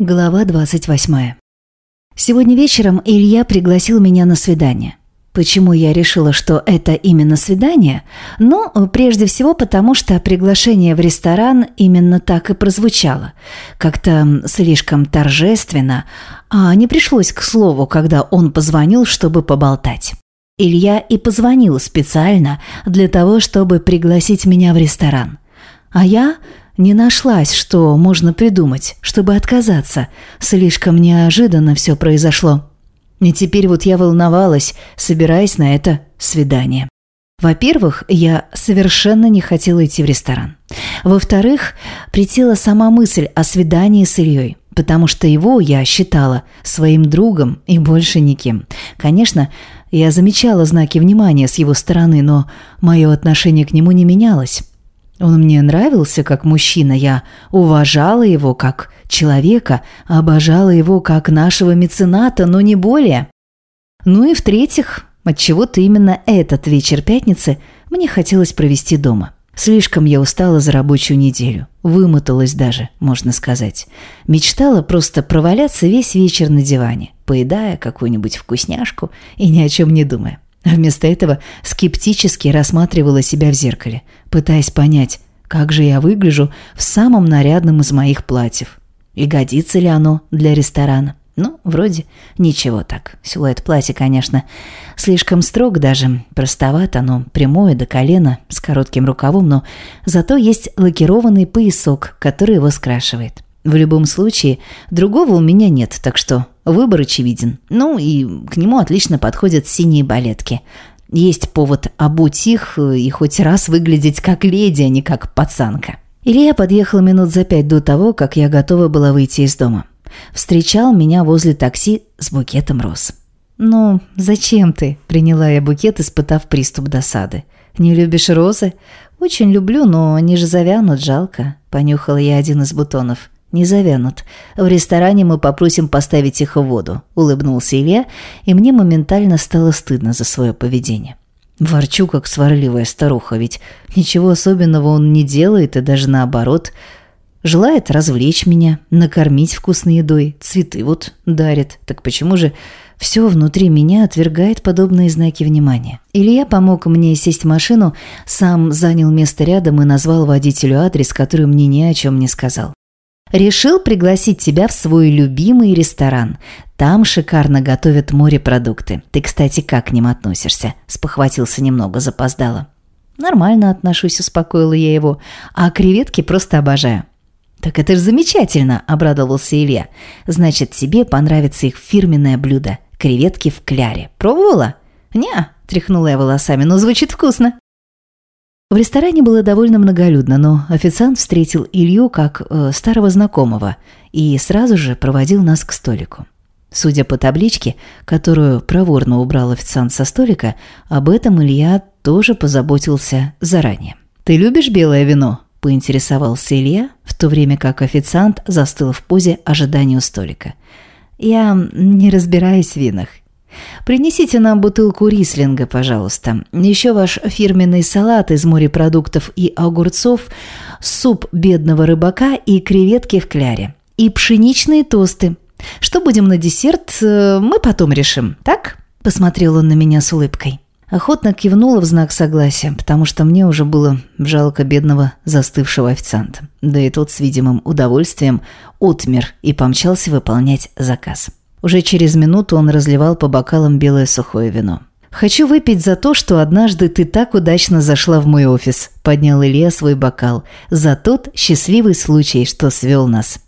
Глава 28. Сегодня вечером Илья пригласил меня на свидание. Почему я решила, что это именно свидание? Ну, прежде всего потому, что приглашение в ресторан именно так и прозвучало. Как-то слишком торжественно, а не пришлось к слову, когда он позвонил, чтобы поболтать. Илья и позвонил специально для того, чтобы пригласить меня в ресторан. А я не нашлась, что можно придумать, чтобы отказаться. Слишком неожиданно все произошло. И теперь вот я волновалась, собираясь на это свидание. Во-первых, я совершенно не хотела идти в ресторан. Во-вторых, притела сама мысль о свидании с Ильей, потому что его я считала своим другом и больше никем. Конечно, я замечала знаки внимания с его стороны, но мое отношение к нему не менялось. Он мне нравился как мужчина, я уважала его как человека, обожала его как нашего мецената, но не более. Ну и в-третьих, отчего-то именно этот вечер пятницы мне хотелось провести дома. Слишком я устала за рабочую неделю. Вымоталась даже, можно сказать. Мечтала просто проваляться весь вечер на диване, поедая какую-нибудь вкусняшку и ни о чем не думая. Вместо этого скептически рассматривала себя в зеркале, пытаясь понять, как же я выгляжу в самом нарядном из моих платьев. И годится ли оно для ресторана? Ну, вроде ничего так. Силуэт платья, конечно, слишком строг даже, простоват оно, прямое до колена, с коротким рукавом, но зато есть лакированный поясок, который его скрашивает. В любом случае, другого у меня нет, так что выбор очевиден. Ну и к нему отлично подходят синие балетки. Есть повод обуть их и хоть раз выглядеть как леди, а не как пацанка. Илья подъехал минут за пять до того, как я готова была выйти из дома. Встречал меня возле такси с букетом роз. «Ну, зачем ты?» – приняла я букет, испытав приступ досады. «Не любишь розы?» «Очень люблю, но они же завянут, жалко», – понюхала я один из бутонов не завянут. В ресторане мы попросим поставить их в воду», – улыбнулся Илья, и мне моментально стало стыдно за свое поведение. Ворчу, как сварливая старуха, ведь ничего особенного он не делает, и даже наоборот. Желает развлечь меня, накормить вкусной едой, цветы вот дарит. Так почему же все внутри меня отвергает подобные знаки внимания? Илья помог мне сесть в машину, сам занял место рядом и назвал водителю адрес, который мне ни о чем не сказал. Решил пригласить тебя в свой любимый ресторан. Там шикарно готовят морепродукты. Ты, кстати, как к ним относишься?» Спохватился немного, запоздало. «Нормально отношусь», – успокоила я его. «А креветки просто обожаю». «Так это же замечательно!» – обрадовался Илья. «Значит, тебе понравится их фирменное блюдо – креветки в кляре. Пробовала?» «Не», – тряхнула я волосами, – «но звучит вкусно». В ресторане было довольно многолюдно, но официант встретил Илью как э, старого знакомого и сразу же проводил нас к столику. Судя по табличке, которую проворно убрал официант со столика, об этом Илья тоже позаботился заранее. «Ты любишь белое вино?» – поинтересовался Илья, в то время как официант застыл в позе ожидания у столика. «Я не разбираюсь в винах. Принесите нам бутылку рислинга, пожалуйста. Еще ваш фирменный салат из морепродуктов и огурцов, суп бедного рыбака и креветки в кляре. И пшеничные тосты. Что будем на десерт, э, мы потом решим, так?» Посмотрел он на меня с улыбкой. Охотно кивнула в знак согласия, потому что мне уже было жалко бедного застывшего официанта. Да и тот с видимым удовольствием отмер и помчался выполнять заказ. Уже через минуту он разливал по бокалам белое сухое вино. «Хочу выпить за то, что однажды ты так удачно зашла в мой офис», – поднял Илья свой бокал. «За тот счастливый случай, что свел нас».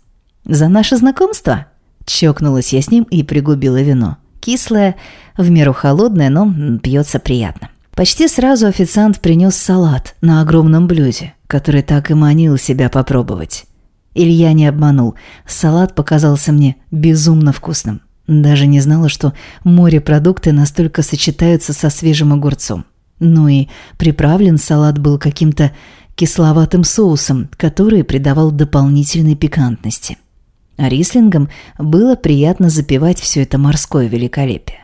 «За наше знакомство?» Чокнулась я с ним и пригубила вино. Кислое, в меру холодное, но пьется приятно. Почти сразу официант принес салат на огромном блюде, который так и манил себя попробовать. Илья не обманул. Салат показался мне безумно вкусным. Даже не знала, что морепродукты настолько сочетаются со свежим огурцом. Ну и приправлен салат был каким-то кисловатым соусом, который придавал дополнительной пикантности. А рислингом было приятно запивать все это морское великолепие.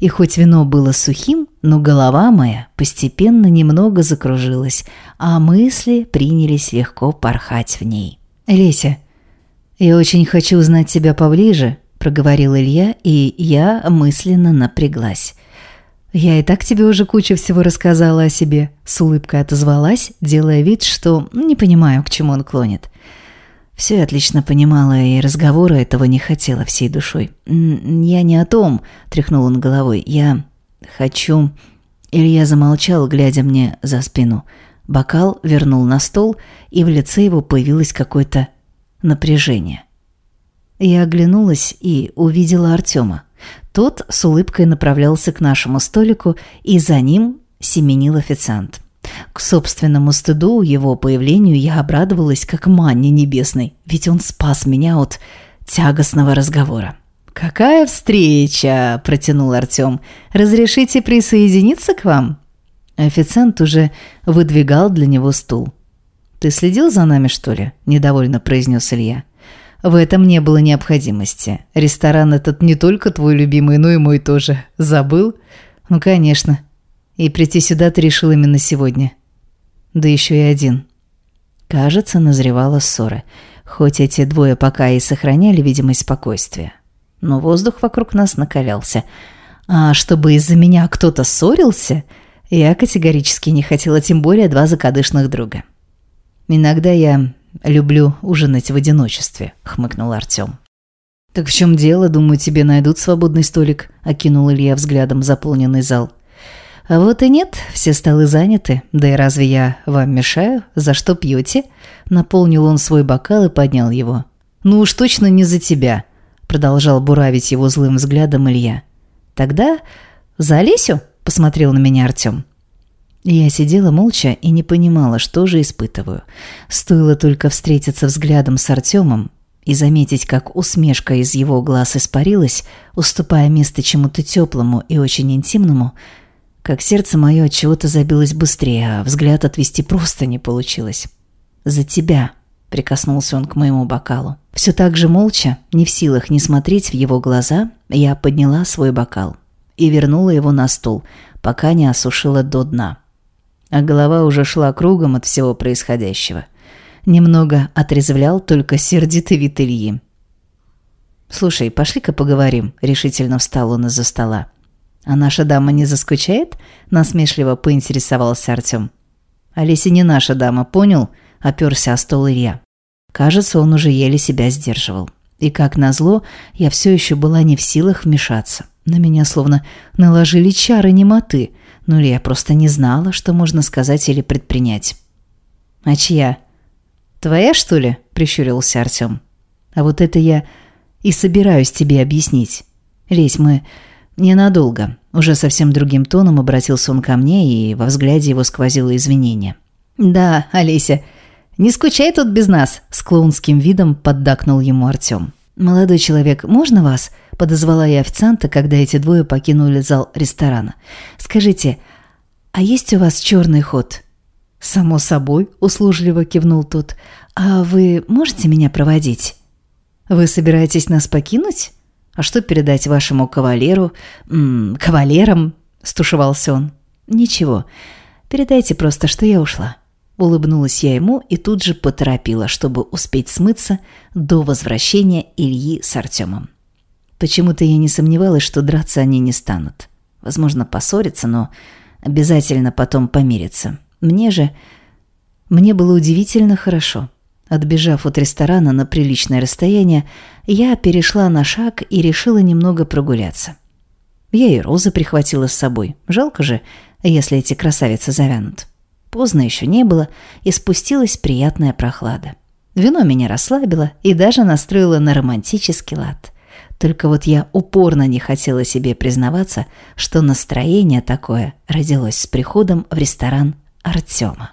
И хоть вино было сухим, но голова моя постепенно немного закружилась, а мысли принялись легко порхать в ней. «Леся, «Я очень хочу узнать тебя поближе», – проговорил Илья, и я мысленно напряглась. «Я и так тебе уже кучу всего рассказала о себе», – с улыбкой отозвалась, делая вид, что не понимаю, к чему он клонит. Все отлично понимала и разговора этого не хотела всей душой. «Я не о том», – тряхнул он головой. «Я хочу...» Илья замолчал, глядя мне за спину. Бокал вернул на стол, и в лице его появилось какое-то напряжение. Я оглянулась и увидела Артема. Тот с улыбкой направлялся к нашему столику, и за ним семенил официант. К собственному стыду его появлению я обрадовалась как манне небесной, ведь он спас меня от тягостного разговора. «Какая встреча!» – протянул Артем. «Разрешите присоединиться к вам?» Официант уже выдвигал для него стул. «Ты следил за нами, что ли?» – недовольно произнес Илья. «В этом не было необходимости. Ресторан этот не только твой любимый, но и мой тоже. Забыл?» «Ну, конечно. И прийти сюда ты решил именно сегодня. Да еще и один». Кажется, назревала ссора. Хоть эти двое пока и сохраняли видимость спокойствия. Но воздух вокруг нас накалялся. А чтобы из-за меня кто-то ссорился, я категорически не хотела, тем более два закадышных друга. «Иногда я люблю ужинать в одиночестве», — хмыкнул Артём. «Так в чем дело? Думаю, тебе найдут свободный столик», — окинул Илья взглядом заполненный зал. «А вот и нет, все столы заняты. Да и разве я вам мешаю? За что пьете?» Наполнил он свой бокал и поднял его. «Ну уж точно не за тебя», — продолжал буравить его злым взглядом Илья. «Тогда за Олесю?» — посмотрел на меня Артём. Я сидела молча и не понимала, что же испытываю. Стоило только встретиться взглядом с Артемом и заметить, как усмешка из его глаз испарилась, уступая место чему-то теплому и очень интимному, как сердце мое от чего-то забилось быстрее, а взгляд отвести просто не получилось. «За тебя», — прикоснулся он к моему бокалу. Все так же молча, не в силах не смотреть в его глаза, я подняла свой бокал и вернула его на стол, пока не осушила до дна а голова уже шла кругом от всего происходящего. Немного отрезвлял только сердитый вид Ильи. «Слушай, пошли-ка поговорим», — решительно встал он из-за стола. «А наша дама не заскучает?» — насмешливо поинтересовался Артем. «Олеся не наша дама, понял?» — оперся о стол Илья. Кажется, он уже еле себя сдерживал. И как назло, я все еще была не в силах вмешаться. На меня словно наложили чары немоты — ну или я просто не знала, что можно сказать или предпринять. «А чья?» «Твоя, что ли?» – прищурился Артем. «А вот это я и собираюсь тебе объяснить. Лесь, мы ненадолго». Уже совсем другим тоном обратился он ко мне, и во взгляде его сквозило извинение. «Да, Олеся, не скучай тут без нас», – с клоунским видом поддакнул ему Артем. «Молодой человек, можно вас?» – подозвала я официанта, когда эти двое покинули зал ресторана. «Скажите, а есть у вас черный ход?» «Само собой», – услужливо кивнул тот. «А вы можете меня проводить?» «Вы собираетесь нас покинуть? А что передать вашему кавалеру?» М -м, «Кавалерам?» – стушевался он. «Ничего, передайте просто, что я ушла». Улыбнулась я ему и тут же поторопила, чтобы успеть смыться до возвращения Ильи с Артемом. Почему-то я не сомневалась, что драться они не станут. Возможно, поссориться, но обязательно потом помириться. Мне же... Мне было удивительно хорошо. Отбежав от ресторана на приличное расстояние, я перешла на шаг и решила немного прогуляться. Я и розы прихватила с собой. Жалко же, если эти красавицы завянут. Поздно еще не было, и спустилась приятная прохлада. Вино меня расслабило и даже настроило на романтический лад. Только вот я упорно не хотела себе признаваться, что настроение такое родилось с приходом в ресторан Артема.